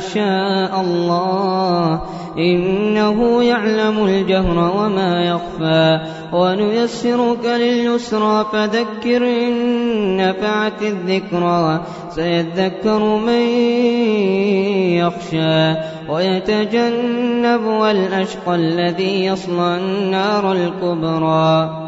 شاء الله. إنه يعلم الجهر وما يخفى. ونيسرك لليسرى فذكر إن نفعت الذكرى. سيذكر من يخشى. ويتجنب الأشقى الذي يصلى النار الكبرى.